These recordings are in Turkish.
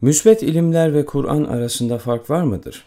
Müsbet ilimler ve Kur'an arasında fark var mıdır?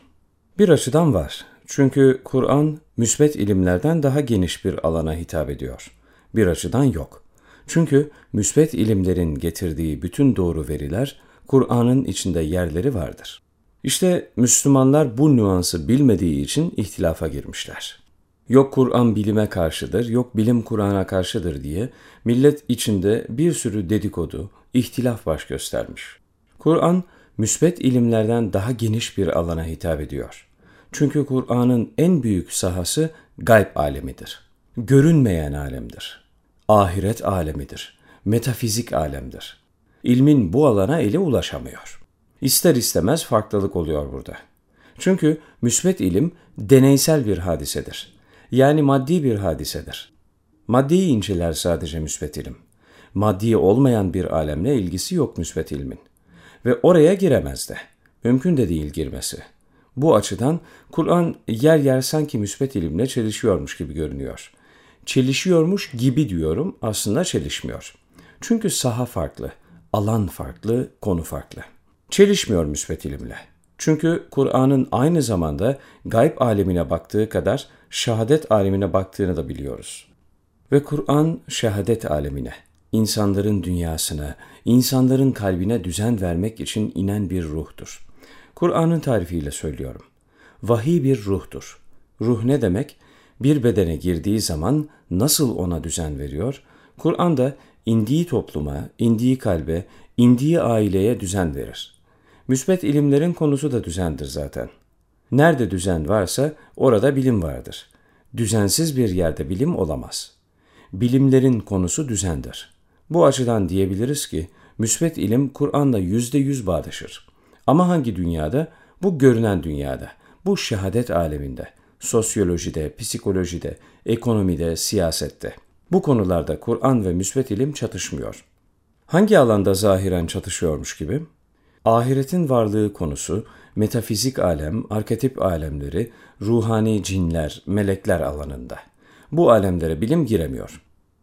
Bir açıdan var. Çünkü Kur'an müsbet ilimlerden daha geniş bir alana hitap ediyor. Bir açıdan yok. Çünkü müsbet ilimlerin getirdiği bütün doğru veriler Kur'an'ın içinde yerleri vardır. İşte Müslümanlar bu nüansı bilmediği için ihtilafa girmişler. Yok Kur'an bilime karşıdır, yok bilim Kur'an'a karşıdır diye millet içinde bir sürü dedikodu, ihtilaf baş göstermiş. Kur'an müsbet ilimlerden daha geniş bir alana hitap ediyor. Çünkü Kur'an'ın en büyük sahası gayb alemidir. Görünmeyen alemdir. Ahiret alemidir. Metafizik alemdir. İlmin bu alana eli ulaşamıyor. İster istemez farklılık oluyor burada. Çünkü müsbet ilim deneysel bir hadisedir. Yani maddi bir hadisedir. Maddiyi inceler sadece müsbet ilim. Maddi olmayan bir alemle ilgisi yok müsbet ilmin. Ve oraya giremez de. Mümkün de değil girmesi. Bu açıdan Kur'an yer yer sanki müsbet ilimle çelişiyormuş gibi görünüyor. Çelişiyormuş gibi diyorum aslında çelişmiyor. Çünkü saha farklı, alan farklı, konu farklı. Çelişmiyor müsbet ilimle. Çünkü Kur'an'ın aynı zamanda gayb alemine baktığı kadar şehadet alemine baktığını da biliyoruz. Ve Kur'an şehadet alemine, insanların dünyasına, insanların kalbine düzen vermek için inen bir ruhtur. Kur'an'ın tarifiyle söylüyorum. Vahiy bir ruhtur. Ruh ne demek? Bir bedene girdiği zaman nasıl ona düzen veriyor? Kur'an da indiği topluma, indiği kalbe, indiği aileye düzen verir. Müsbet ilimlerin konusu da düzendir zaten. Nerede düzen varsa orada bilim vardır. Düzensiz bir yerde bilim olamaz. Bilimlerin konusu düzendir. Bu açıdan diyebiliriz ki müsbet ilim Kur'an'la yüzde yüz bağdaşır. Ama hangi dünyada? Bu görünen dünyada, bu şehadet aleminde, sosyolojide, psikolojide, ekonomide, siyasette. Bu konularda Kur'an ve müsbet ilim çatışmıyor. Hangi alanda zahiren çatışıyormuş gibi? Ahiretin varlığı konusu, metafizik alem, arketip alemleri, ruhani cinler, melekler alanında. Bu alemlere bilim giremiyor.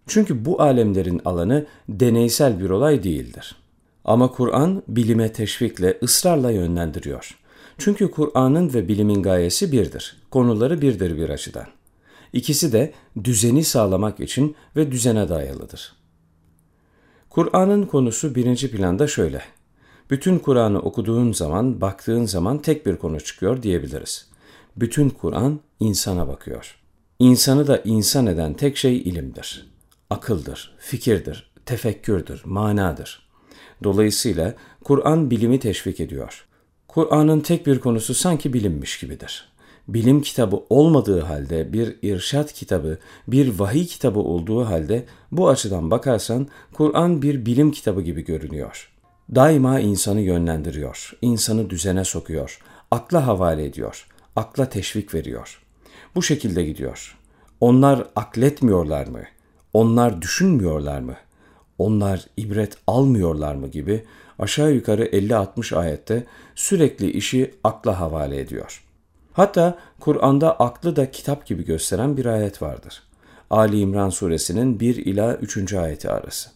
Çünkü bu alemlerin alanı deneysel bir olay değildir. Ama Kur'an bilime teşvikle, ısrarla yönlendiriyor. Çünkü Kur'an'ın ve bilimin gayesi birdir. Konuları birdir bir açıdan. İkisi de düzeni sağlamak için ve düzene dayalıdır. Kur'an'ın konusu birinci planda şöyle. Bütün Kur'an'ı okuduğun zaman, baktığın zaman tek bir konu çıkıyor diyebiliriz. Bütün Kur'an insana bakıyor. İnsanı da insan eden tek şey ilimdir. Akıldır, fikirdir, tefekkürdür, manadır. Dolayısıyla Kur'an bilimi teşvik ediyor. Kur'an'ın tek bir konusu sanki bilinmiş gibidir. Bilim kitabı olmadığı halde bir irşat kitabı, bir vahiy kitabı olduğu halde bu açıdan bakarsan Kur'an bir bilim kitabı gibi görünüyor. Daima insanı yönlendiriyor, insanı düzene sokuyor, akla havale ediyor, akla teşvik veriyor. Bu şekilde gidiyor. Onlar akletmiyorlar mı? Onlar düşünmüyorlar mı? Onlar ibret almıyorlar mı gibi aşağı yukarı 50-60 ayette sürekli işi akla havale ediyor. Hatta Kur'an'da aklı da kitap gibi gösteren bir ayet vardır. Ali İmran suresinin 1 ila 3. ayeti arası.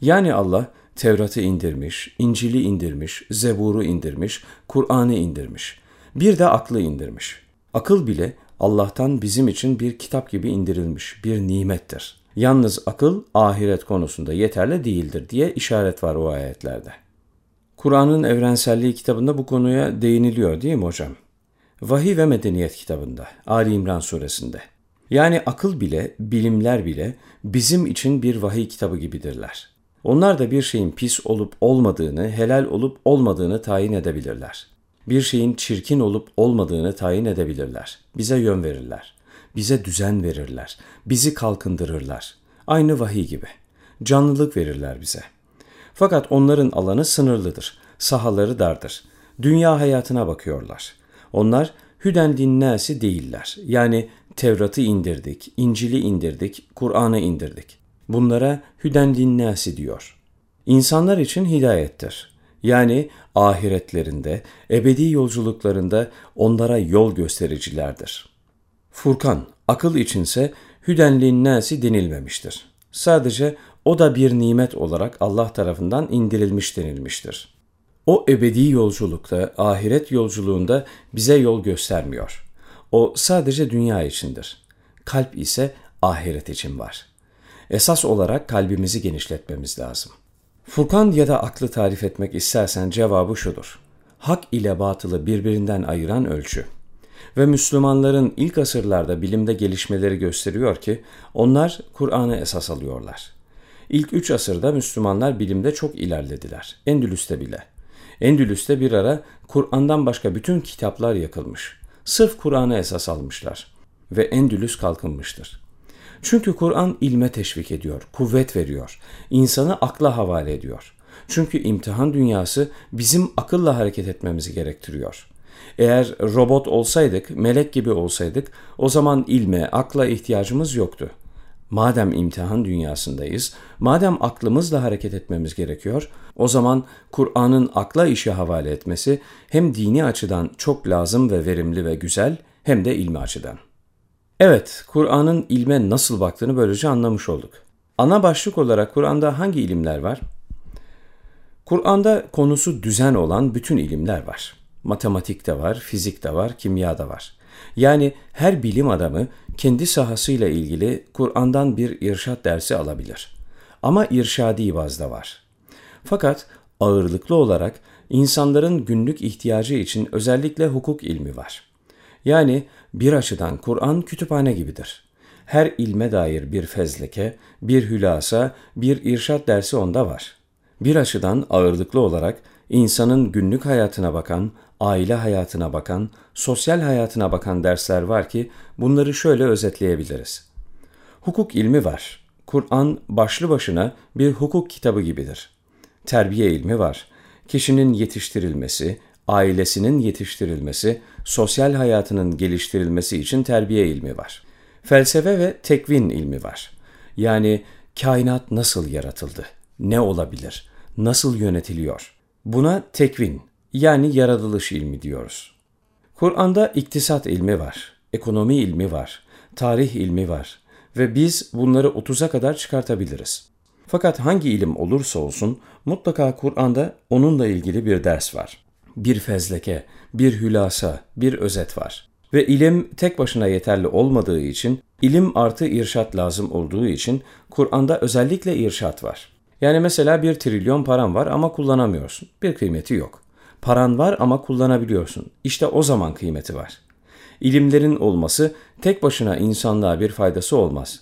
Yani Allah Tevrat'ı indirmiş, İncil'i indirmiş, Zebur'u indirmiş, Kur'an'ı indirmiş. Bir de aklı indirmiş. Akıl bile Allah'tan bizim için bir kitap gibi indirilmiş bir nimettir. Yalnız akıl ahiret konusunda yeterli değildir diye işaret var o ayetlerde. Kur'an'ın evrenselliği kitabında bu konuya değiniliyor değil mi hocam? Vahiy ve Medeniyet kitabında, Ali İmran suresinde. Yani akıl bile, bilimler bile bizim için bir vahiy kitabı gibidirler. Onlar da bir şeyin pis olup olmadığını, helal olup olmadığını tayin edebilirler. Bir şeyin çirkin olup olmadığını tayin edebilirler. Bize yön verirler. Bize düzen verirler. Bizi kalkındırırlar. Aynı vahiy gibi. Canlılık verirler bize. Fakat onların alanı sınırlıdır. Sahaları dardır. Dünya hayatına bakıyorlar. Onlar hüden dinnâsi değiller. Yani Tevrat'ı indirdik, İncil'i indirdik, Kur'an'ı indirdik. Bunlara hüden linnâsi diyor. İnsanlar için hidayettir. Yani ahiretlerinde, ebedi yolculuklarında onlara yol göstericilerdir. Furkan, akıl içinse hüden linnâsi denilmemiştir. Sadece o da bir nimet olarak Allah tarafından indirilmiş denilmiştir. O ebedi yolculukta, ahiret yolculuğunda bize yol göstermiyor. O sadece dünya içindir. Kalp ise ahiret için var. Esas olarak kalbimizi genişletmemiz lazım. Furkan ya da aklı tarif etmek istersen cevabı şudur. Hak ile batılı birbirinden ayıran ölçü. Ve Müslümanların ilk asırlarda bilimde gelişmeleri gösteriyor ki onlar Kur'an'ı esas alıyorlar. İlk üç asırda Müslümanlar bilimde çok ilerlediler. Endülüs'te bile. Endülüs'te bir ara Kur'an'dan başka bütün kitaplar yakılmış. Sırf Kur'an'ı esas almışlar. Ve Endülüs kalkınmıştır. Çünkü Kur'an ilme teşvik ediyor, kuvvet veriyor, insanı akla havale ediyor. Çünkü imtihan dünyası bizim akılla hareket etmemizi gerektiriyor. Eğer robot olsaydık, melek gibi olsaydık o zaman ilme, akla ihtiyacımız yoktu. Madem imtihan dünyasındayız, madem aklımızla hareket etmemiz gerekiyor, o zaman Kur'an'ın akla işi havale etmesi hem dini açıdan çok lazım ve verimli ve güzel hem de ilmi açıdan. Evet, Kur'an'ın ilme nasıl baktığını böylece anlamış olduk. Ana başlık olarak Kur'an'da hangi ilimler var? Kur'an'da konusu düzen olan bütün ilimler var. Matematik de var, fizik de var, kimya da var. Yani her bilim adamı kendi sahasıyla ilgili Kur'an'dan bir irşat dersi alabilir. Ama irşadi bazda var. Fakat ağırlıklı olarak insanların günlük ihtiyacı için özellikle hukuk ilmi var. Yani bir açıdan Kur'an kütüphane gibidir. Her ilme dair bir fezleke, bir hülasa, bir irşat dersi onda var. Bir açıdan ağırlıklı olarak insanın günlük hayatına bakan, aile hayatına bakan, sosyal hayatına bakan dersler var ki bunları şöyle özetleyebiliriz. Hukuk ilmi var. Kur'an başlı başına bir hukuk kitabı gibidir. Terbiye ilmi var. Kişinin yetiştirilmesi, ailesinin yetiştirilmesi, sosyal hayatının geliştirilmesi için terbiye ilmi var. Felsefe ve tekvin ilmi var. Yani kainat nasıl yaratıldı? Ne olabilir? Nasıl yönetiliyor? Buna tekvin yani yaratılış ilmi diyoruz. Kur'an'da iktisat ilmi var, ekonomi ilmi var, tarih ilmi var ve biz bunları 30'a kadar çıkartabiliriz. Fakat hangi ilim olursa olsun mutlaka Kur'an'da onunla ilgili bir ders var bir fezleke, bir hülasa, bir özet var. Ve ilim tek başına yeterli olmadığı için, ilim artı irşat lazım olduğu için Kur'an'da özellikle irşat var. Yani mesela bir trilyon paran var ama kullanamıyorsun. Bir kıymeti yok. Paran var ama kullanabiliyorsun. İşte o zaman kıymeti var. İlimlerin olması tek başına insanlığa bir faydası olmaz.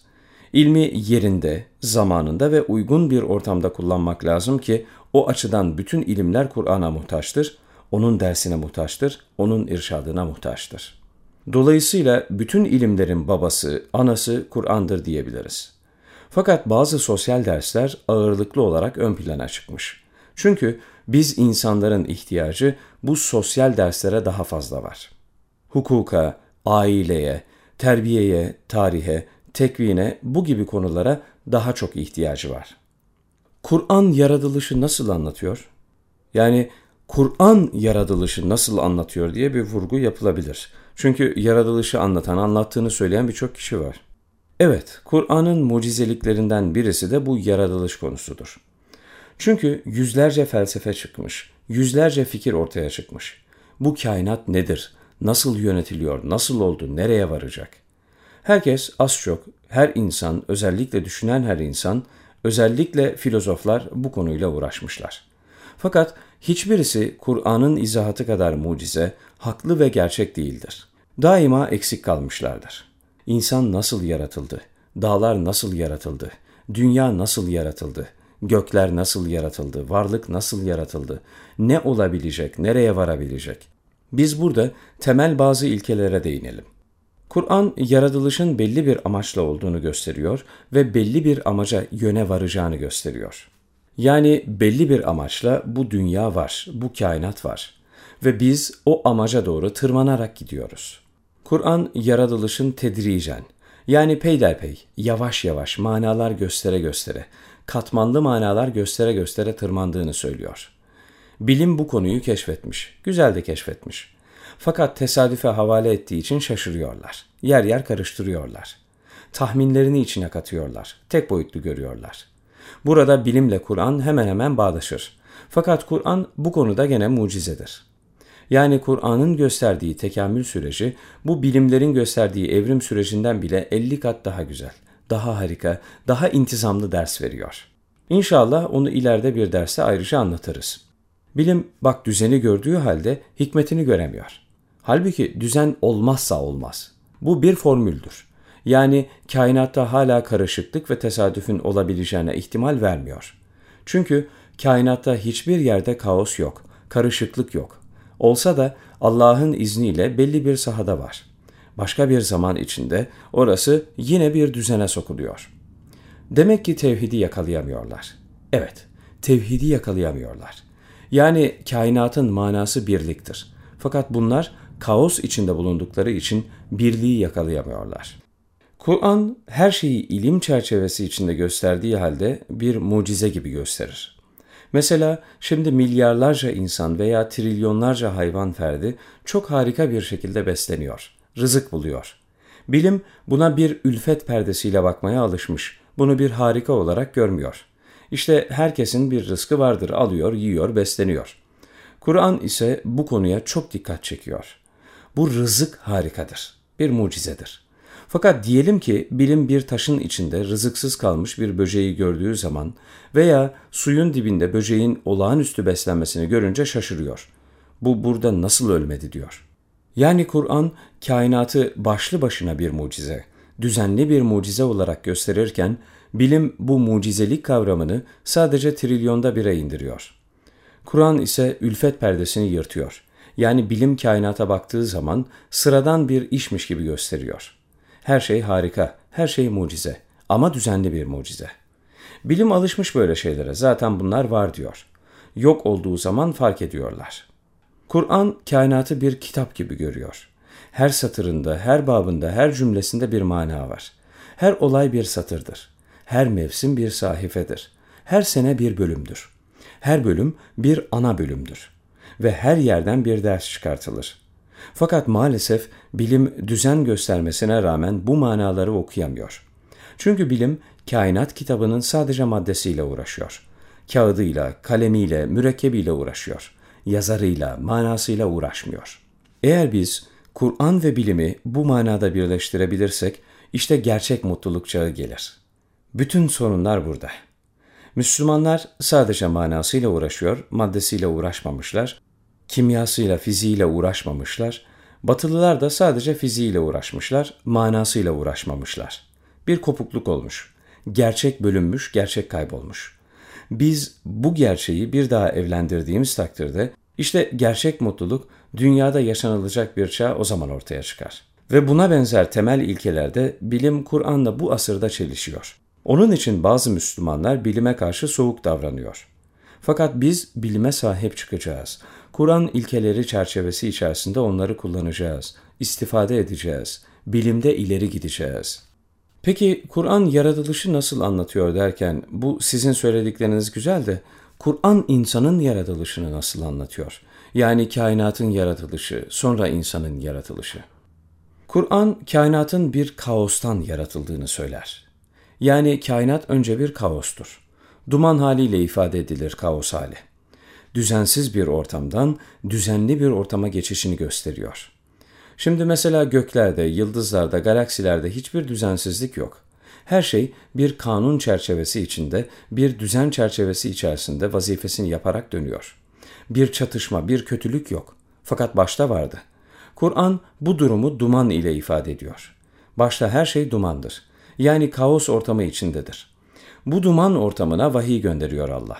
İlmi yerinde, zamanında ve uygun bir ortamda kullanmak lazım ki o açıdan bütün ilimler Kur'an'a muhtaçtır onun dersine muhtaçtır, onun irşadına muhtaçtır. Dolayısıyla bütün ilimlerin babası, anası Kur'an'dır diyebiliriz. Fakat bazı sosyal dersler ağırlıklı olarak ön plana çıkmış. Çünkü biz insanların ihtiyacı bu sosyal derslere daha fazla var. Hukuka, aileye, terbiyeye, tarihe, tekvine bu gibi konulara daha çok ihtiyacı var. Kur'an yaratılışı nasıl anlatıyor? Yani Kur'an yaratılışı nasıl anlatıyor diye bir vurgu yapılabilir. Çünkü yaratılışı anlatan, anlattığını söyleyen birçok kişi var. Evet, Kur'an'ın mucizeliklerinden birisi de bu yaratılış konusudur. Çünkü yüzlerce felsefe çıkmış, yüzlerce fikir ortaya çıkmış. Bu kainat nedir? Nasıl yönetiliyor? Nasıl oldu? Nereye varacak? Herkes az çok, her insan, özellikle düşünen her insan, özellikle filozoflar bu konuyla uğraşmışlar. Fakat hiçbirisi Kur'an'ın izahatı kadar mucize, haklı ve gerçek değildir. Daima eksik kalmışlardır. İnsan nasıl yaratıldı? Dağlar nasıl yaratıldı? Dünya nasıl yaratıldı? Gökler nasıl yaratıldı? Varlık nasıl yaratıldı? Ne olabilecek? Nereye varabilecek? Biz burada temel bazı ilkelere değinelim. Kur'an yaratılışın belli bir amaçla olduğunu gösteriyor ve belli bir amaca yöne varacağını gösteriyor. Yani belli bir amaçla bu dünya var, bu kainat var ve biz o amaca doğru tırmanarak gidiyoruz. Kur'an yaratılışın tedricen yani peyderpey, yavaş yavaş manalar göstere göstere, katmanlı manalar göstere göstere tırmandığını söylüyor. Bilim bu konuyu keşfetmiş, güzel de keşfetmiş. Fakat tesadüfe havale ettiği için şaşırıyorlar. Yer yer karıştırıyorlar. Tahminlerini içine katıyorlar. Tek boyutlu görüyorlar. Burada bilimle Kur'an hemen hemen bağdaşır. Fakat Kur'an bu konuda gene mucizedir. Yani Kur'an'ın gösterdiği tekamül süreci bu bilimlerin gösterdiği evrim sürecinden bile 50 kat daha güzel, daha harika, daha intizamlı ders veriyor. İnşallah onu ileride bir derste ayrıca anlatırız. Bilim bak düzeni gördüğü halde hikmetini göremiyor. Halbuki düzen olmazsa olmaz. Bu bir formüldür. Yani kainatta hala karışıklık ve tesadüfün olabileceğine ihtimal vermiyor. Çünkü kainatta hiçbir yerde kaos yok, karışıklık yok. Olsa da Allah'ın izniyle belli bir sahada var. Başka bir zaman içinde orası yine bir düzene sokuluyor. Demek ki tevhidi yakalayamıyorlar. Evet, tevhidi yakalayamıyorlar. Yani kainatın manası birliktir. Fakat bunlar kaos içinde bulundukları için birliği yakalayamıyorlar. Kur'an her şeyi ilim çerçevesi içinde gösterdiği halde bir mucize gibi gösterir. Mesela şimdi milyarlarca insan veya trilyonlarca hayvan ferdi çok harika bir şekilde besleniyor, rızık buluyor. Bilim buna bir ülfet perdesiyle bakmaya alışmış, bunu bir harika olarak görmüyor. İşte herkesin bir rızkı vardır, alıyor, yiyor, besleniyor. Kur'an ise bu konuya çok dikkat çekiyor. Bu rızık harikadır, bir mucizedir. Fakat diyelim ki bilim bir taşın içinde rızıksız kalmış bir böceği gördüğü zaman veya suyun dibinde böceğin olağanüstü beslenmesini görünce şaşırıyor. Bu burada nasıl ölmedi diyor. Yani Kur'an kainatı başlı başına bir mucize, düzenli bir mucize olarak gösterirken bilim bu mucizelik kavramını sadece trilyonda bire indiriyor. Kur'an ise ülfet perdesini yırtıyor. Yani bilim kainata baktığı zaman sıradan bir işmiş gibi gösteriyor.'' Her şey harika, her şey mucize ama düzenli bir mucize. Bilim alışmış böyle şeylere. Zaten bunlar var diyor. Yok olduğu zaman fark ediyorlar. Kur'an kainatı bir kitap gibi görüyor. Her satırında, her babında, her cümlesinde bir mana var. Her olay bir satırdır. Her mevsim bir sahifedir. Her sene bir bölümdür. Her bölüm bir ana bölümdür. Ve her yerden bir ders çıkartılır. Fakat maalesef bilim düzen göstermesine rağmen bu manaları okuyamıyor. Çünkü bilim kainat kitabının sadece maddesiyle uğraşıyor. Kağıdıyla, kalemiyle, mürekkebiyle uğraşıyor. Yazarıyla, manasıyla uğraşmıyor. Eğer biz Kur'an ve bilimi bu manada birleştirebilirsek işte gerçek mutluluk çağı gelir. Bütün sorunlar burada. Müslümanlar sadece manasıyla uğraşıyor, maddesiyle uğraşmamışlar kimyasıyla, fiziğiyle uğraşmamışlar. Batılılar da sadece fiziğiyle uğraşmışlar, manasıyla uğraşmamışlar. Bir kopukluk olmuş. Gerçek bölünmüş, gerçek kaybolmuş. Biz bu gerçeği bir daha evlendirdiğimiz takdirde işte gerçek mutluluk dünyada yaşanılacak bir çağ o zaman ortaya çıkar. Ve buna benzer temel ilkelerde bilim Kur'an'la bu asırda çelişiyor. Onun için bazı Müslümanlar bilime karşı soğuk davranıyor. Fakat biz bilime sahip çıkacağız. Kur'an ilkeleri çerçevesi içerisinde onları kullanacağız, istifade edeceğiz, bilimde ileri gideceğiz. Peki Kur'an yaratılışı nasıl anlatıyor derken bu sizin söyledikleriniz güzel de Kur'an insanın yaratılışını nasıl anlatıyor? Yani kainatın yaratılışı, sonra insanın yaratılışı. Kur'an kainatın bir kaostan yaratıldığını söyler. Yani kainat önce bir kaostur. Duman haliyle ifade edilir kaos hali düzensiz bir ortamdan düzenli bir ortama geçişini gösteriyor. Şimdi mesela göklerde, yıldızlarda, galaksilerde hiçbir düzensizlik yok. Her şey bir kanun çerçevesi içinde, bir düzen çerçevesi içerisinde vazifesini yaparak dönüyor. Bir çatışma, bir kötülük yok. Fakat başta vardı. Kur'an bu durumu duman ile ifade ediyor. Başta her şey dumandır. Yani kaos ortamı içindedir. Bu duman ortamına vahiy gönderiyor Allah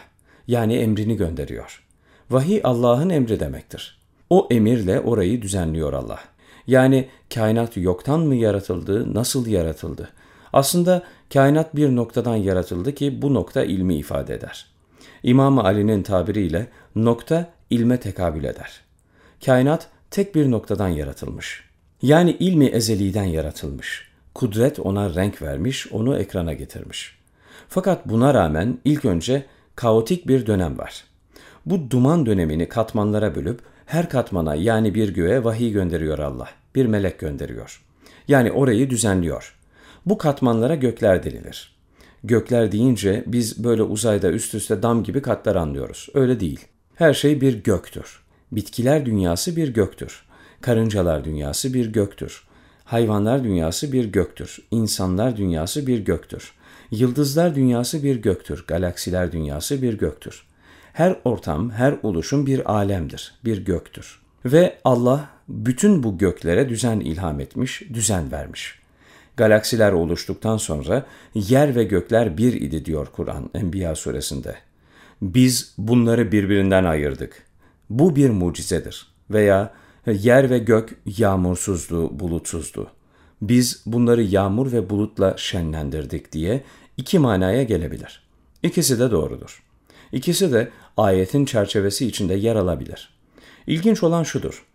yani emrini gönderiyor. Vahiy Allah'ın emri demektir. O emirle orayı düzenliyor Allah. Yani kainat yoktan mı yaratıldı, nasıl yaratıldı? Aslında kainat bir noktadan yaratıldı ki bu nokta ilmi ifade eder. İmam Ali'nin tabiriyle nokta ilme tekabül eder. Kainat tek bir noktadan yaratılmış. Yani ilmi ezeliden yaratılmış. Kudret ona renk vermiş, onu ekrana getirmiş. Fakat buna rağmen ilk önce kaotik bir dönem var. Bu duman dönemini katmanlara bölüp her katmana yani bir göğe vahiy gönderiyor Allah. Bir melek gönderiyor. Yani orayı düzenliyor. Bu katmanlara gökler denilir. Gökler deyince biz böyle uzayda üst üste dam gibi katlar anlıyoruz. Öyle değil. Her şey bir göktür. Bitkiler dünyası bir göktür. Karıncalar dünyası bir göktür. Hayvanlar dünyası bir göktür. İnsanlar dünyası bir göktür. Yıldızlar dünyası bir göktür. Galaksiler dünyası bir göktür. Her ortam, her oluşum bir alemdir, bir göktür. Ve Allah bütün bu göklere düzen ilham etmiş, düzen vermiş. Galaksiler oluştuktan sonra yer ve gökler bir idi diyor Kur'an Enbiya suresinde. Biz bunları birbirinden ayırdık. Bu bir mucizedir. Veya yer ve gök yağmursuzdu, bulutsuzdu. Biz bunları yağmur ve bulutla şenlendirdik diye iki manaya gelebilir. İkisi de doğrudur. İkisi de ayetin çerçevesi içinde yer alabilir. İlginç olan şudur.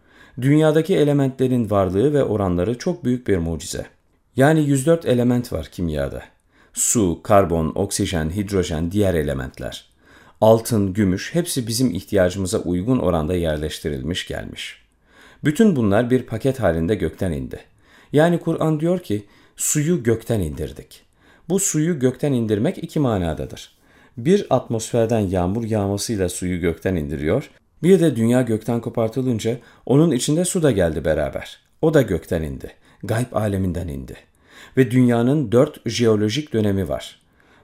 Dünyadaki elementlerin varlığı ve oranları çok büyük bir mucize. Yani 104 element var kimyada. Su, karbon, oksijen, hidrojen, diğer elementler. Altın, gümüş hepsi bizim ihtiyacımıza uygun oranda yerleştirilmiş gelmiş. Bütün bunlar bir paket halinde gökten indi. Yani Kur'an diyor ki suyu gökten indirdik. Bu suyu gökten indirmek iki manadadır. Bir atmosferden yağmur yağmasıyla suyu gökten indiriyor, bir de dünya gökten kopartılınca onun içinde su da geldi beraber. O da gökten indi. Gayb aleminden indi. Ve dünyanın dört jeolojik dönemi var.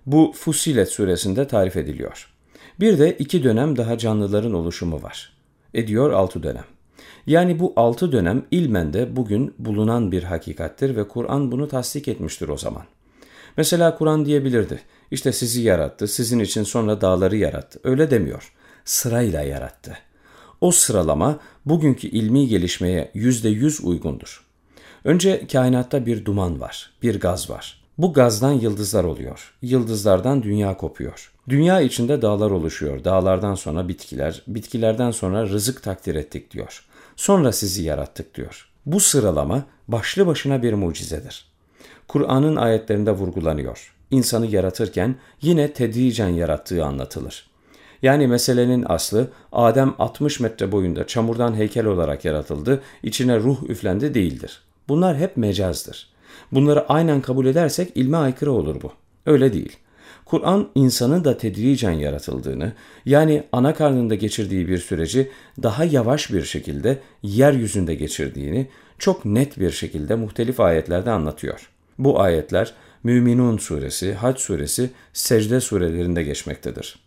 Bu Fusilet suresinde tarif ediliyor. Bir de iki dönem daha canlıların oluşumu var. Ediyor altı dönem. Yani bu altı dönem ilmen de bugün bulunan bir hakikattir ve Kur'an bunu tasdik etmiştir o zaman. Mesela Kur'an diyebilirdi. İşte sizi yarattı, sizin için sonra dağları yarattı. Öyle demiyor. Sırayla yarattı. O sıralama bugünkü ilmi gelişmeye yüzde yüz uygundur. Önce kainatta bir duman var, bir gaz var. Bu gazdan yıldızlar oluyor. Yıldızlardan dünya kopuyor. Dünya içinde dağlar oluşuyor. Dağlardan sonra bitkiler, bitkilerden sonra rızık takdir ettik diyor. Sonra sizi yarattık diyor. Bu sıralama başlı başına bir mucizedir. Kur'an'ın ayetlerinde vurgulanıyor. İnsanı yaratırken yine tedricen yarattığı anlatılır. Yani meselenin aslı Adem 60 metre boyunda çamurdan heykel olarak yaratıldı, içine ruh üflendi değildir. Bunlar hep mecazdır. Bunları aynen kabul edersek ilme aykırı olur bu. Öyle değil. Kur'an insanın da tedricen yaratıldığını, yani ana karnında geçirdiği bir süreci daha yavaş bir şekilde yeryüzünde geçirdiğini çok net bir şekilde muhtelif ayetlerde anlatıyor. Bu ayetler Müminun suresi, Hac suresi, Secde surelerinde geçmektedir.